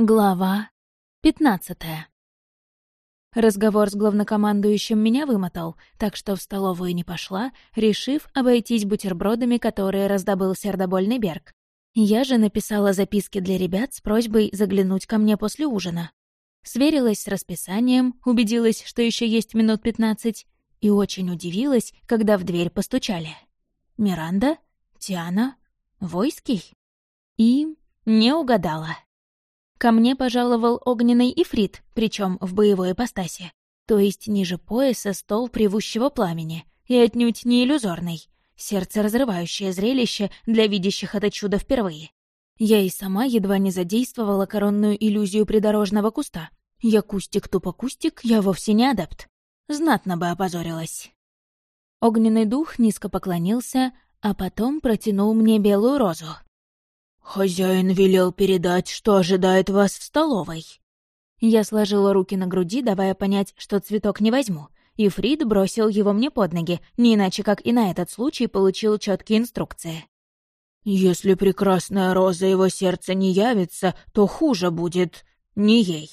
Глава пятнадцатая. Разговор с главнокомандующим меня вымотал, так что в столовую не пошла, решив обойтись бутербродами, которые раздобыл сердобольный Берг. Я же написала записки для ребят с просьбой заглянуть ко мне после ужина. Сверилась с расписанием, убедилась, что еще есть минут пятнадцать, и очень удивилась, когда в дверь постучали. Миранда? Тиана? Войский? И не угадала. Ко мне пожаловал огненный ифрит, причем в боевой ипостаси. То есть ниже пояса стол привущего пламени, и отнюдь не иллюзорный. Сердце разрывающее зрелище для видящих это чудо впервые. Я и сама едва не задействовала коронную иллюзию придорожного куста. Я кустик тупо кустик, я вовсе не адепт. Знатно бы опозорилась. Огненный дух низко поклонился, а потом протянул мне белую розу. «Хозяин велел передать, что ожидает вас в столовой». Я сложила руки на груди, давая понять, что цветок не возьму, и Фрид бросил его мне под ноги, не иначе как и на этот случай получил четкие инструкции. «Если прекрасная роза его сердца не явится, то хуже будет не ей».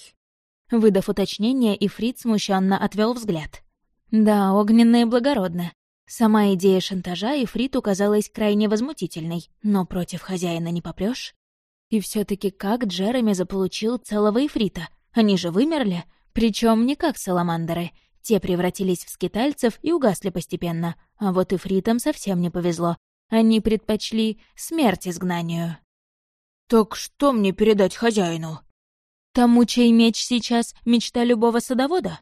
Выдав уточнение, Ифрит смущенно отвел взгляд. «Да, огненные благородно. Сама идея шантажа Ифриту казалась крайне возмутительной, но против хозяина не попрёшь. И все таки как Джереми заполучил целого Ифрита? Они же вымерли, причем не как саламандеры. Те превратились в скитальцев и угасли постепенно, а вот Ифритам совсем не повезло. Они предпочли смерть изгнанию. «Так что мне передать хозяину?» «Тому, чей меч сейчас — мечта любого садовода?»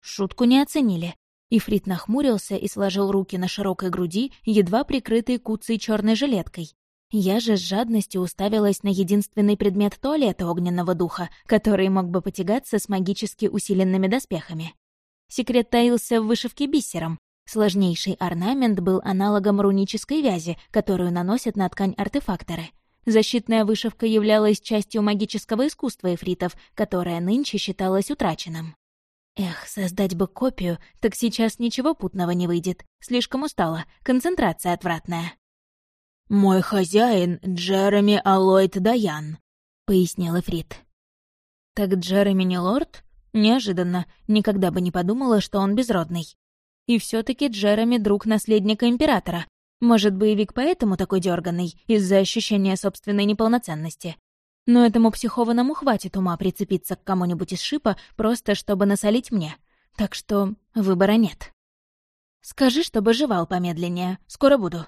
Шутку не оценили. Ифрит нахмурился и сложил руки на широкой груди, едва прикрытой куцей черной жилеткой. Я же с жадностью уставилась на единственный предмет туалета огненного духа, который мог бы потягаться с магически усиленными доспехами. Секрет таился в вышивке бисером. Сложнейший орнамент был аналогом рунической вязи, которую наносят на ткань артефакторы. Защитная вышивка являлась частью магического искусства эфритов, которое нынче считалось утраченным. Эх, создать бы копию, так сейчас ничего путного не выйдет. Слишком устала, концентрация отвратная. «Мой хозяин Джереми Аллойд Даян», — пояснил Эфрит. «Так Джереми не лорд?» Неожиданно, никогда бы не подумала, что он безродный. И все таки Джереми — друг наследника императора. Может, боевик поэтому такой дерганный из-за ощущения собственной неполноценности. Но этому психованному хватит ума прицепиться к кому-нибудь из шипа, просто чтобы насолить мне. Так что выбора нет. «Скажи, чтобы жевал помедленнее. Скоро буду».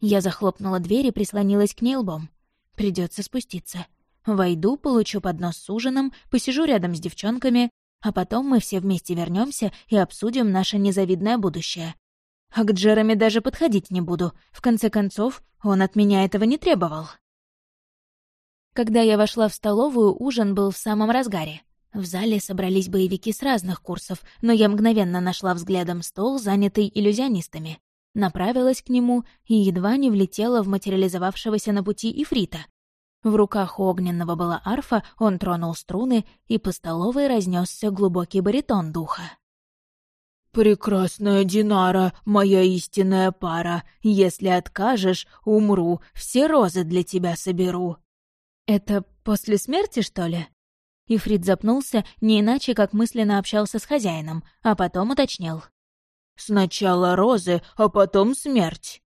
Я захлопнула дверь и прислонилась к ней лбом. Придется спуститься. Войду, получу поднос с ужином, посижу рядом с девчонками, а потом мы все вместе вернемся и обсудим наше незавидное будущее. А к Джереми даже подходить не буду. В конце концов, он от меня этого не требовал. Когда я вошла в столовую, ужин был в самом разгаре. В зале собрались боевики с разных курсов, но я мгновенно нашла взглядом стол, занятый иллюзионистами. Направилась к нему и едва не влетела в материализовавшегося на пути ифрита. В руках огненного была арфа, он тронул струны, и по столовой разнесся глубокий баритон духа. «Прекрасная Динара, моя истинная пара, если откажешь, умру, все розы для тебя соберу». «Это после смерти, что ли?» Ифрит запнулся, не иначе, как мысленно общался с хозяином, а потом уточнил. «Сначала розы, а потом смерть».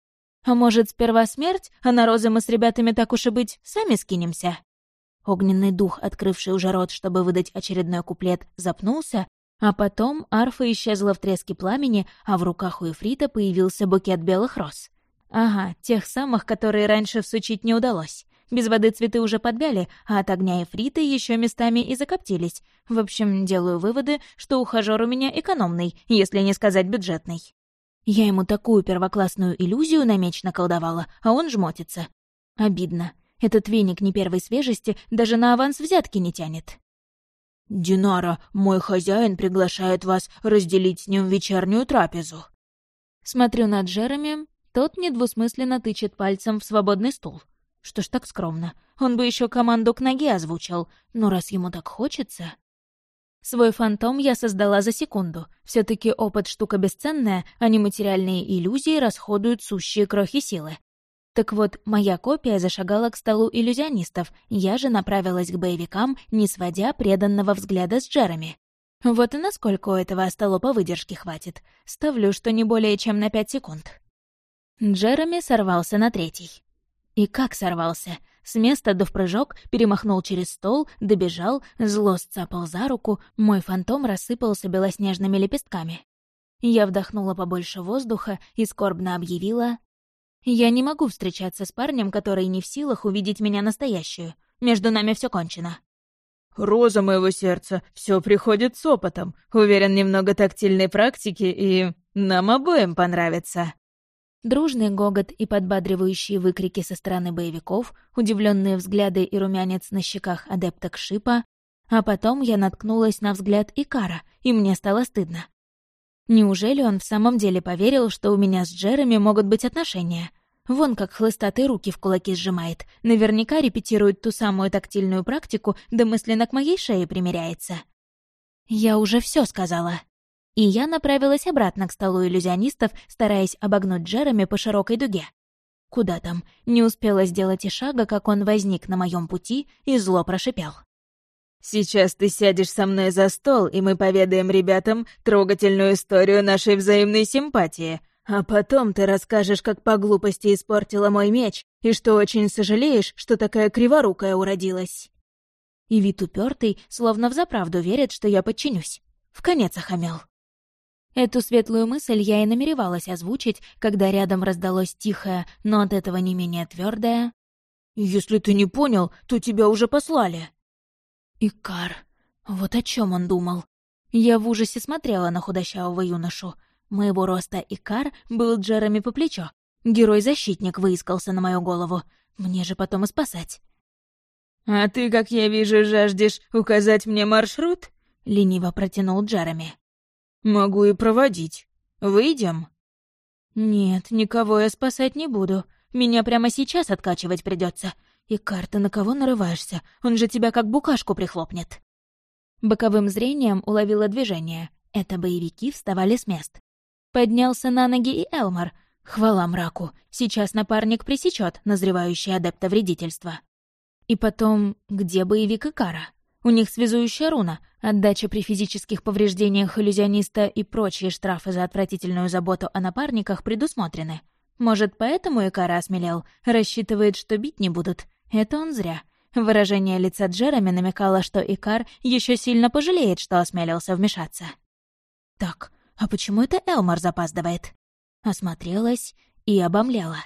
«А может, сперва смерть, а на розы мы с ребятами, так уж и быть, сами скинемся?» Огненный дух, открывший уже рот, чтобы выдать очередной куплет, запнулся, а потом арфа исчезла в треске пламени, а в руках у Ифрита появился букет белых роз. Ага, тех самых, которые раньше всучить не удалось. Без воды цветы уже подвяли, а от огня и фриты еще местами и закоптились. В общем, делаю выводы, что ухажёр у меня экономный, если не сказать бюджетный. Я ему такую первоклассную иллюзию на меч наколдовала, а он жмотится. Обидно. Этот веник не первой свежести даже на аванс взятки не тянет. «Динара, мой хозяин приглашает вас разделить с ним вечернюю трапезу». Смотрю на Джереми, тот недвусмысленно тычет пальцем в свободный стул. Что ж так скромно? Он бы еще команду к ноге озвучил, но раз ему так хочется... Свой фантом я создала за секунду. все таки опыт штука бесценная, а нематериальные иллюзии расходуют сущие крохи силы. Так вот, моя копия зашагала к столу иллюзионистов, я же направилась к боевикам, не сводя преданного взгляда с Джереми. Вот и насколько у этого остолопа выдержки хватит. Ставлю, что не более чем на пять секунд. Джереми сорвался на третий. И как сорвался? С места до в прыжок, перемахнул через стол, добежал, зло сцапал за руку, мой фантом рассыпался белоснежными лепестками. Я вдохнула побольше воздуха и скорбно объявила я не могу встречаться с парнем, который не в силах увидеть меня настоящую. Между нами все кончено. Роза моего сердца, все приходит с опытом. Уверен, немного тактильной практики, и нам обоим понравится. Дружный гогот и подбадривающие выкрики со стороны боевиков, удивленные взгляды и румянец на щеках адепток Шипа, а потом я наткнулась на взгляд Икара, и мне стало стыдно. Неужели он в самом деле поверил, что у меня с Джереми могут быть отношения? Вон как хлыстатые руки в кулаки сжимает. Наверняка репетирует ту самую тактильную практику, да мысленно к моей шее примеряется. Я уже все сказала. И я направилась обратно к столу иллюзионистов, стараясь обогнуть Джереми по широкой дуге. Куда там? Не успела сделать и шага, как он возник на моем пути и зло прошипел. Сейчас ты сядешь со мной за стол, и мы поведаем ребятам трогательную историю нашей взаимной симпатии. А потом ты расскажешь, как по глупости испортила мой меч, и что очень сожалеешь, что такая криворукая уродилась». И вид упертый, словно взаправду верит, что я подчинюсь. В конец охамел. Эту светлую мысль я и намеревалась озвучить, когда рядом раздалось тихое, но от этого не менее твердое. «Если ты не понял, то тебя уже послали». Икар. Вот о чем он думал. Я в ужасе смотрела на худощавого юношу. Моего роста Икар был Джереми по плечо. Герой-защитник выискался на мою голову. Мне же потом и спасать. «А ты, как я вижу, жаждешь указать мне маршрут?» — лениво протянул Джереми. «Могу и проводить. Выйдем?» «Нет, никого я спасать не буду. Меня прямо сейчас откачивать придется. И карта на кого нарываешься? Он же тебя как букашку прихлопнет. Боковым зрением уловила движение. Это боевики вставали с мест. Поднялся на ноги и Элмар. Хвала мраку. Сейчас напарник пресечет назревающее адепта вредительства. И потом, где боевик и Кара? У них связующая руна, отдача при физических повреждениях иллюзиониста и прочие штрафы за отвратительную заботу о напарниках предусмотрены. Может, поэтому Икара осмелел, рассчитывает, что бить не будут. Это он зря. Выражение лица Джереми намекало, что Икар еще сильно пожалеет, что осмелился вмешаться. Так, а почему это Элмар запаздывает? Осмотрелась и обомлела.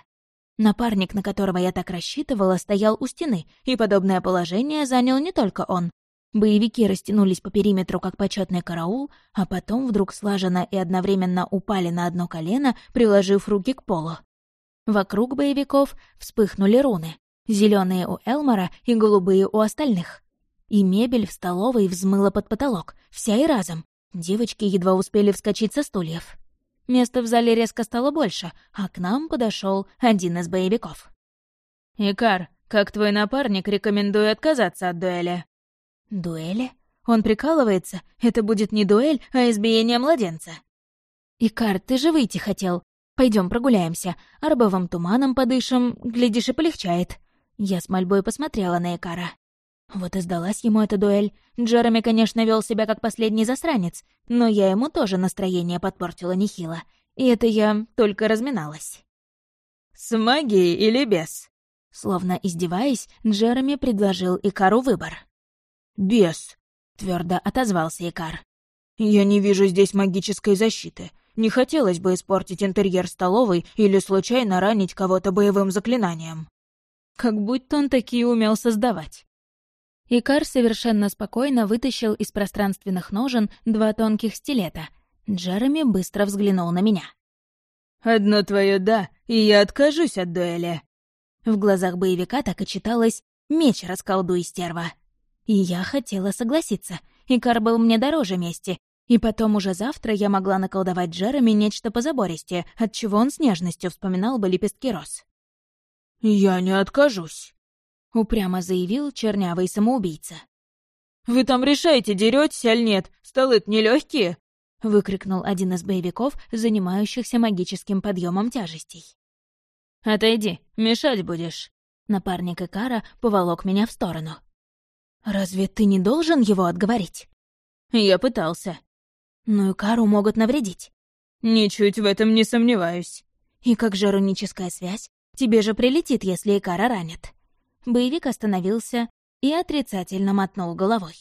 Напарник, на которого я так рассчитывала, стоял у стены, и подобное положение занял не только он. Боевики растянулись по периметру, как почетный караул, а потом вдруг слаженно и одновременно упали на одно колено, приложив руки к полу. Вокруг боевиков вспыхнули руны. Зеленые у Элмора и голубые у остальных. И мебель в столовой взмыла под потолок, вся и разом. Девочки едва успели вскочить со стульев. Места в зале резко стало больше, а к нам подошел один из боевиков. «Икар, как твой напарник, рекомендую отказаться от дуэли». «Дуэли? Он прикалывается? Это будет не дуэль, а избиение младенца». «Икар, ты же выйти хотел. Пойдем прогуляемся, арбовым туманом подышим, глядишь и полегчает». Я с мольбой посмотрела на Экара. Вот и сдалась ему эта дуэль. Джереми, конечно, вел себя как последний засранец, но я ему тоже настроение подпортила нехило. И это я только разминалась. «С магией или без?» Словно издеваясь, Джереми предложил Икару выбор. «Без», — твердо отозвался Икар. «Я не вижу здесь магической защиты. Не хотелось бы испортить интерьер столовой или случайно ранить кого-то боевым заклинанием. Как будто он такие умел создавать. Икар совершенно спокойно вытащил из пространственных ножен два тонких стилета. Джереми быстро взглянул на меня. «Одно твое «да», и я откажусь от дуэли». В глазах боевика так и читалось «Меч расколдуй, стерва». И я хотела согласиться. Икар был мне дороже мести, и потом уже завтра я могла наколдовать Джереми нечто позабористее, от чего он с нежностью вспоминал бы лепестки роз. «Я не откажусь», — упрямо заявил чернявый самоубийца. «Вы там решаете, деретесь аль нет? Столы-то нелегкие!» — выкрикнул один из боевиков, занимающихся магическим подъемом тяжестей. «Отойди, мешать будешь». Напарник Икара поволок меня в сторону. «Разве ты не должен его отговорить?» «Я пытался». «Ну, Икару могут навредить». «Ничуть в этом не сомневаюсь». «И как же руническая связь? Тебе же прилетит, если Икара ранит». Боевик остановился и отрицательно мотнул головой.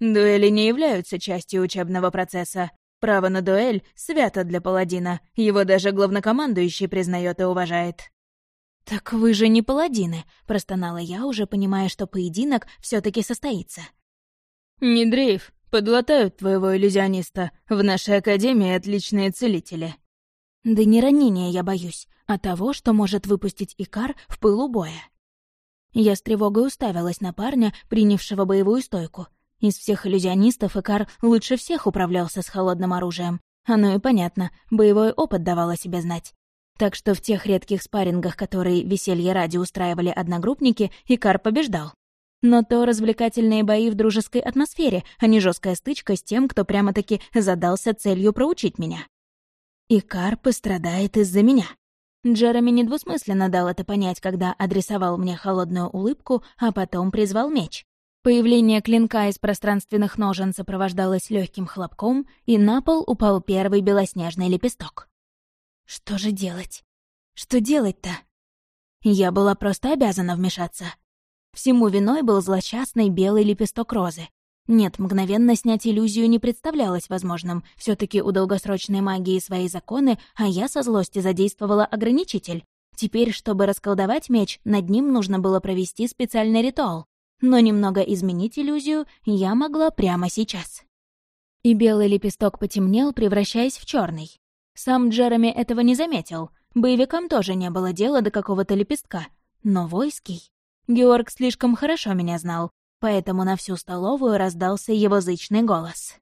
«Дуэли не являются частью учебного процесса. Право на дуэль свято для паладина, его даже главнокомандующий признает и уважает». «Так вы же не паладины», — простонала я, уже понимая, что поединок все таки состоится. «Не дрейф, подлатают твоего иллюзиониста. В нашей академии отличные целители». «Да не ранения я боюсь, а того, что может выпустить Икар в пылу боя». Я с тревогой уставилась на парня, принявшего боевую стойку. Из всех иллюзионистов Икар лучше всех управлялся с холодным оружием. Оно и понятно, боевой опыт давал о себе знать. Так что в тех редких спаррингах, которые веселье ради устраивали одногруппники, Икар побеждал. Но то развлекательные бои в дружеской атмосфере, а не жесткая стычка с тем, кто прямо-таки задался целью проучить меня. Икар пострадает из-за меня. Джереми недвусмысленно дал это понять, когда адресовал мне холодную улыбку, а потом призвал меч. Появление клинка из пространственных ножен сопровождалось легким хлопком, и на пол упал первый белоснежный лепесток. Что же делать? Что делать-то? Я была просто обязана вмешаться. Всему виной был злосчастный белый лепесток розы. Нет, мгновенно снять иллюзию не представлялось возможным. все таки у долгосрочной магии свои законы, а я со злости задействовала ограничитель. Теперь, чтобы расколдовать меч, над ним нужно было провести специальный ритуал. Но немного изменить иллюзию я могла прямо сейчас. И белый лепесток потемнел, превращаясь в черный. Сам Джереми этого не заметил. Боевикам тоже не было дела до какого-то лепестка. Но войский... Георг слишком хорошо меня знал, поэтому на всю столовую раздался его зычный голос.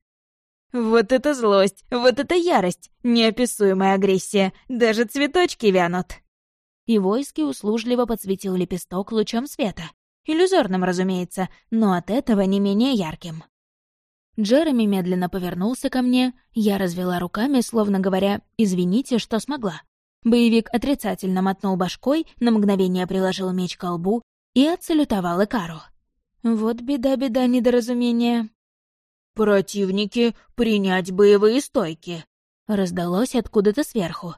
«Вот это злость! Вот это ярость! Неописуемая агрессия! Даже цветочки вянут!» И войски услужливо подсветил лепесток лучом света. Иллюзорным, разумеется, но от этого не менее ярким. Джереми медленно повернулся ко мне, я развела руками, словно говоря «извините, что смогла». Боевик отрицательно мотнул башкой, на мгновение приложил меч к лбу и отсалютовал Икару. Вот беда-беда недоразумения. «Противники, принять боевые стойки!» Раздалось откуда-то сверху.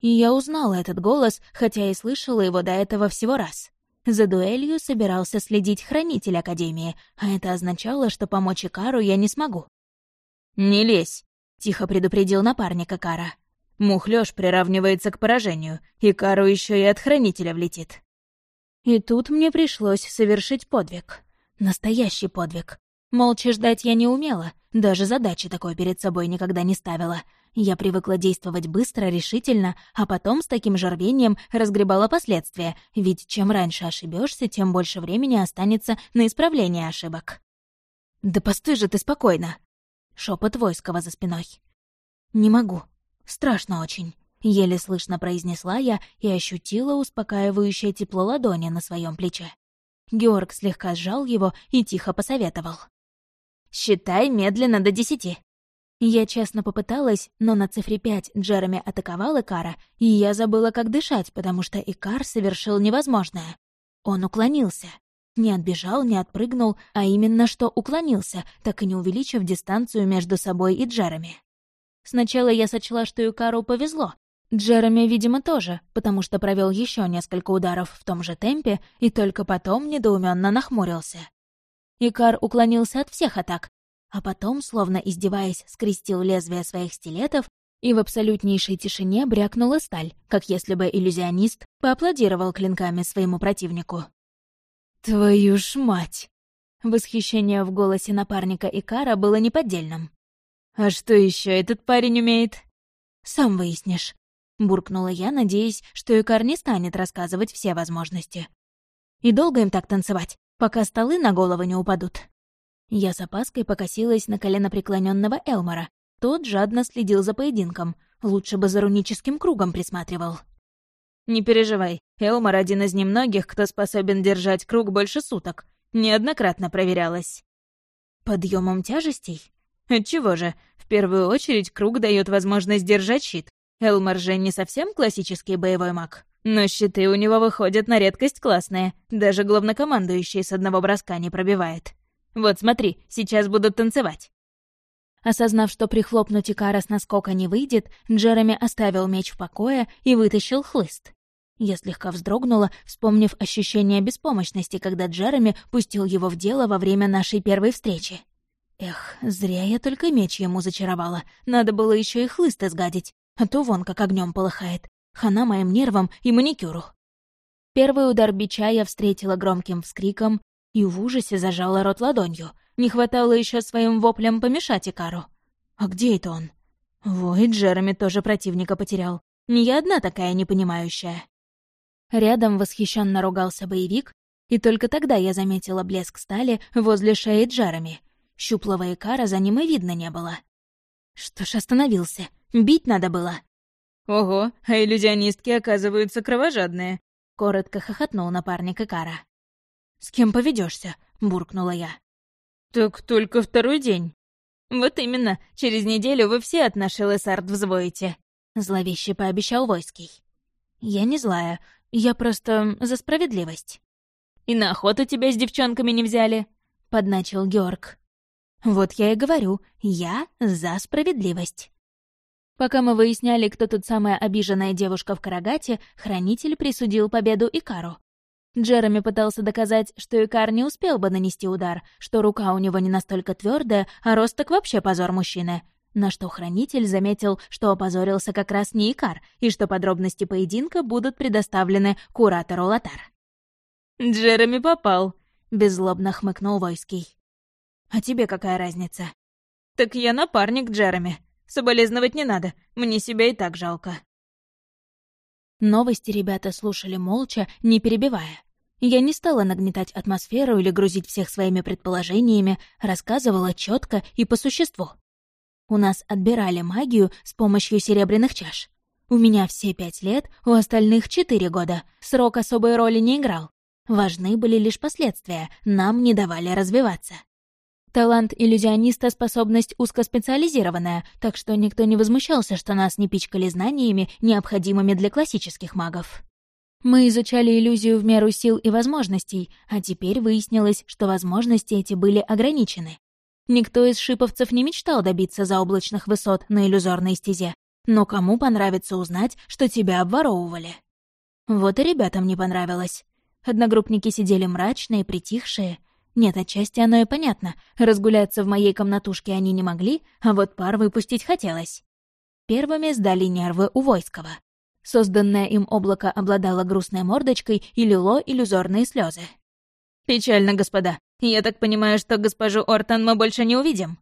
И я узнала этот голос, хотя и слышала его до этого всего раз. За дуэлью собирался следить хранитель Академии, а это означало, что помочь Икару я не смогу. «Не лезь», — тихо предупредил напарник Икара. «Мухлёж приравнивается к поражению, Икару еще и от хранителя влетит». И тут мне пришлось совершить подвиг. Настоящий подвиг. Молча ждать я не умела, даже задачи такой перед собой никогда не ставила. Я привыкла действовать быстро, решительно, а потом с таким же рвением разгребала последствия, ведь чем раньше ошибешься, тем больше времени останется на исправление ошибок. «Да постой же ты спокойно!» Шепот Войского за спиной. «Не могу. Страшно очень», — еле слышно произнесла я и ощутила успокаивающее тепло ладони на своем плече. Георг слегка сжал его и тихо посоветовал. «Считай медленно до десяти». Я честно попыталась, но на цифре пять Джереми атаковал Икара, и я забыла, как дышать, потому что Икар совершил невозможное. Он уклонился. Не отбежал, не отпрыгнул, а именно что уклонился, так и не увеличив дистанцию между собой и Джереми. Сначала я сочла, что Икару повезло, Джереми, видимо, тоже, потому что провел еще несколько ударов в том же темпе и только потом недоуменно нахмурился. Икар уклонился от всех атак, а потом, словно издеваясь, скрестил лезвие своих стилетов и в абсолютнейшей тишине брякнула сталь, как если бы иллюзионист поаплодировал клинками своему противнику. «Твою ж мать!» Восхищение в голосе напарника Икара было неподдельным. «А что еще этот парень умеет?» «Сам выяснишь», — буркнула я, надеясь, что Икар не станет рассказывать все возможности. «И долго им так танцевать, пока столы на голову не упадут?» Я с опаской покосилась на коленопреклоненного Элмора. Тот жадно следил за поединком, лучше бы за руническим кругом присматривал. «Не переживай, Элмор один из немногих, кто способен держать круг больше суток. Неоднократно проверялась». «Подъемом тяжестей?» Отчего же? В первую очередь круг дает возможность держать щит, Элмар же не совсем классический боевой маг. Но щиты у него выходят на редкость классные, даже главнокомандующий с одного броска не пробивает. Вот смотри, сейчас будут танцевать. Осознав, что прихлопнуть Икара с наскока не выйдет, Джереми оставил меч в покое и вытащил хлыст. Я слегка вздрогнула, вспомнив ощущение беспомощности, когда Джереми пустил его в дело во время нашей первой встречи. Эх, зря я только меч ему зачаровала. Надо было еще и хлыст изгадить, а то вон как огнем полыхает. Хана моим нервам и маникюру. Первый удар бича я встретила громким вскриком и в ужасе зажала рот ладонью. Не хватало еще своим воплем помешать Икару. А где это он? Вой, Джереми тоже противника потерял. Не я одна такая непонимающая. Рядом восхищенно ругался боевик, и только тогда я заметила блеск стали возле шеи Джереми. Щуплого Икара за ним и видно не было. Что ж остановился? Бить надо было. «Ого, а иллюзионистки, оказываются, кровожадные», — коротко хохотнул напарник Икара. «С кем поведешься? буркнула я. «Так только второй день». «Вот именно, через неделю вы все от нашей Лесард взвоите», — зловеще пообещал Войский. «Я не злая, я просто за справедливость». «И на охоту тебя с девчонками не взяли», — подначил Георг. «Вот я и говорю, я за справедливость». Пока мы выясняли, кто тут самая обиженная девушка в Карагате, хранитель присудил победу Икару. Джереми пытался доказать, что Икар не успел бы нанести удар, что рука у него не настолько твердая, а рост так вообще позор мужчины. На что хранитель заметил, что опозорился как раз не Икар, и что подробности поединка будут предоставлены куратору Латар. «Джереми попал», — беззлобно хмыкнул Войский. «А тебе какая разница?» «Так я напарник Джереми. Соболезновать не надо, мне себя и так жалко». Новости ребята слушали молча, не перебивая. Я не стала нагнетать атмосферу или грузить всех своими предположениями, рассказывала четко и по существу. У нас отбирали магию с помощью серебряных чаш. У меня все пять лет, у остальных четыре года. Срок особой роли не играл. Важны были лишь последствия, нам не давали развиваться. Талант иллюзиониста — способность узкоспециализированная, так что никто не возмущался, что нас не пичкали знаниями, необходимыми для классических магов. Мы изучали иллюзию в меру сил и возможностей, а теперь выяснилось, что возможности эти были ограничены. Никто из шиповцев не мечтал добиться заоблачных высот на иллюзорной стезе, но кому понравится узнать, что тебя обворовывали? Вот и ребятам не понравилось. Одногруппники сидели мрачные, притихшие, нет, отчасти оно и понятно. Разгуляться в моей комнатушке они не могли, а вот пар выпустить хотелось. Первыми сдали нервы у Войского. Созданное им облако обладало грустной мордочкой и лило иллюзорные слезы. «Печально, господа. Я так понимаю, что госпожу Ортон мы больше не увидим?»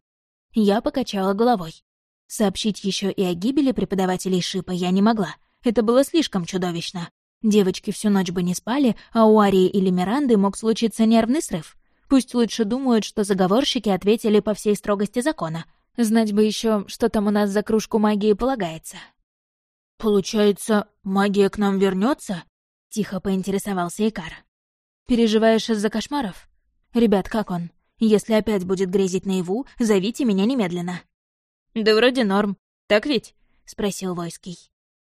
Я покачала головой. Сообщить еще и о гибели преподавателей Шипа я не могла. Это было слишком чудовищно. Девочки всю ночь бы не спали, а у Арии или Миранды мог случиться нервный срыв. Пусть лучше думают, что заговорщики ответили по всей строгости закона. Знать бы еще, что там у нас за кружку магии полагается. «Получается, магия к нам вернется? тихо поинтересовался Икар. «Переживаешь из-за кошмаров? Ребят, как он? Если опять будет грезить наяву, зовите меня немедленно». «Да вроде норм. Так ведь?» — спросил Войский.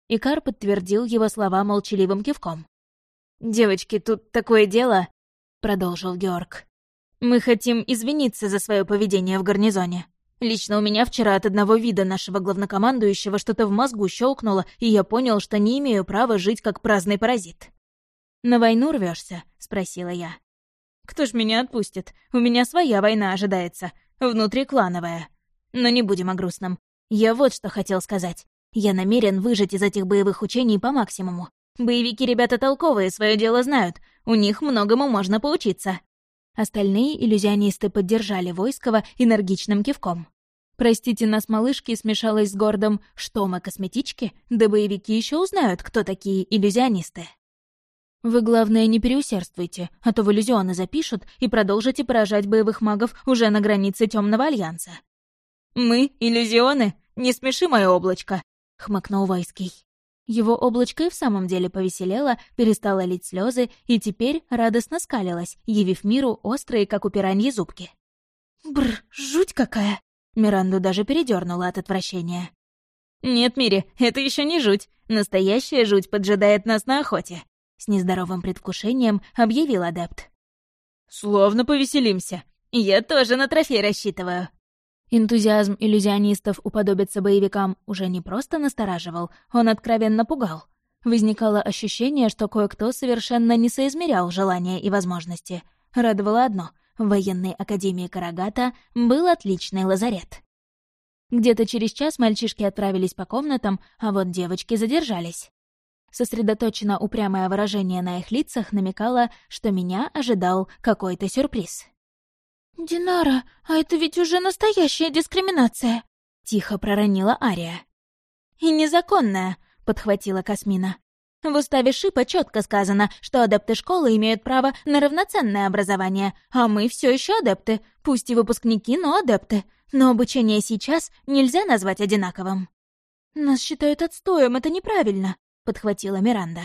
Икар подтвердил его слова молчаливым кивком. «Девочки, тут такое дело», — продолжил Георг. Мы хотим извиниться за свое поведение в гарнизоне. Лично у меня вчера от одного вида нашего главнокомандующего что-то в мозгу щелкнуло, и я понял, что не имею права жить как праздный паразит. «На войну рвешься? спросила я. «Кто ж меня отпустит? У меня своя война ожидается, внутриклановая. Но не будем о грустном. Я вот что хотел сказать. Я намерен выжать из этих боевых учений по максимуму. Боевики ребята толковые, свое дело знают. У них многому можно поучиться. Остальные иллюзионисты поддержали Войского энергичным кивком. «Простите нас, малышки», смешалась с Гордом. «Что мы, косметички? Да боевики еще узнают, кто такие иллюзионисты». «Вы, главное, не переусердствуйте, а то в иллюзионы запишут и продолжите поражать боевых магов уже на границе Темного Альянса». «Мы, иллюзионы? Не смеши мое облачко», — хмыкнул Войский. Его облачко и в самом деле повеселело, перестало лить слезы и теперь радостно скалилось, явив миру острые, как у пираньи, зубки. Бр, жуть какая! Миранду даже передернула от отвращения. «Нет, Мири, это еще не жуть. Настоящая жуть поджидает нас на охоте», — с нездоровым предвкушением объявил адепт. «Словно повеселимся. Я тоже на трофей рассчитываю». Энтузиазм иллюзионистов уподобиться боевикам уже не просто настораживал, он откровенно пугал. Возникало ощущение, что кое-кто совершенно не соизмерял желания и возможности. Радовало одно — в военной академии Карагата был отличный лазарет. Где-то через час мальчишки отправились по комнатам, а вот девочки задержались. Сосредоточенно упрямое выражение на их лицах намекало, что меня ожидал какой-то сюрприз. «Динара, а это ведь уже настоящая дискриминация!» — тихо проронила Ария. «И незаконная!» — подхватила Касмина. В уставе Шипа четко сказано, что адепты школы имеют право на равноценное образование, а мы все еще адепты, пусть и выпускники, но адепты но обучение сейчас нельзя назвать одинаковым». «Нас считают отстоем, это неправильно», — подхватила Миранда.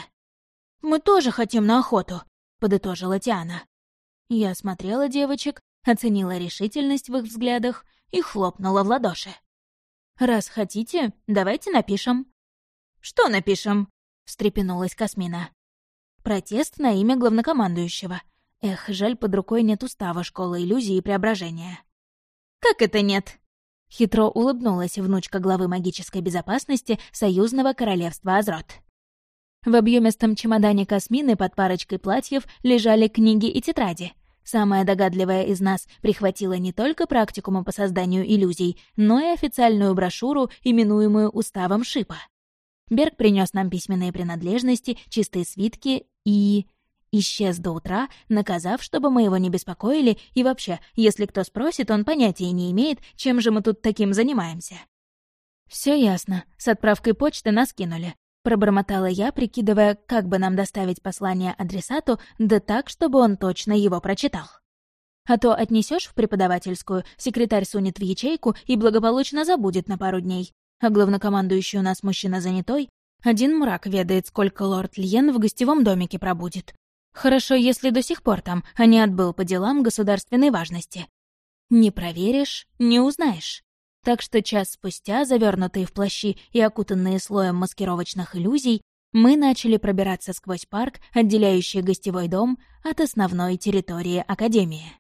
«Мы тоже хотим на охоту», — подытожила Тиана. Я смотрела девочек, оценила решительность в их взглядах и хлопнула в ладоши. «Раз хотите, давайте напишем». «Что напишем?» — встрепенулась Касмина. «Протест на имя главнокомандующего. Эх, жаль, под рукой нет устава школы иллюзии и преображения». «Как это нет?» Хитро улыбнулась внучка главы магической безопасности Союзного королевства Азрот. В объемистом чемодане Касмины под парочкой платьев лежали книги и тетради. Самая догадливая из нас прихватила не только практикумы по созданию иллюзий, но и официальную брошюру, именуемую Уставом Шипа. Берг принес нам письменные принадлежности, чистые свитки и... Исчез до утра, наказав, чтобы мы его не беспокоили, и вообще, если кто спросит, он понятия не имеет, чем же мы тут таким занимаемся. Все ясно, с отправкой почты нас кинули. Пробормотала я, прикидывая, как бы нам доставить послание адресату, да так, чтобы он точно его прочитал. А то отнесешь в преподавательскую, секретарь сунет в ячейку и благополучно забудет на пару дней. А главнокомандующий у нас мужчина занятой, один мрак ведает, сколько лорд Льен в гостевом домике пробудет. Хорошо, если до сих пор там, а не отбыл по делам государственной важности. Не проверишь — не узнаешь. Так что час спустя, завернутые в плащи и окутанные слоем маскировочных иллюзий, мы начали пробираться сквозь парк, отделяющий гостевой дом от основной территории Академии.